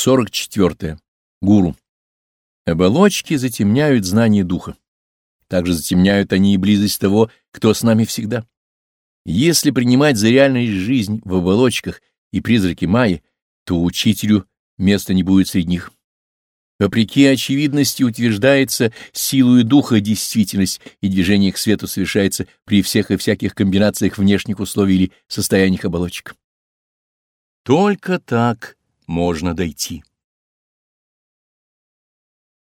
44. Гуру. Оболочки затемняют знание духа. Также затемняют они и близость того, кто с нами всегда. Если принимать за реальность жизнь в оболочках и призраки Майи, то учителю места не будет среди них. Вопреки очевидности утверждается силою духа действительность, и движение к свету совершается при всех и всяких комбинациях внешних условий или состояниях оболочек. Только так можно дойти.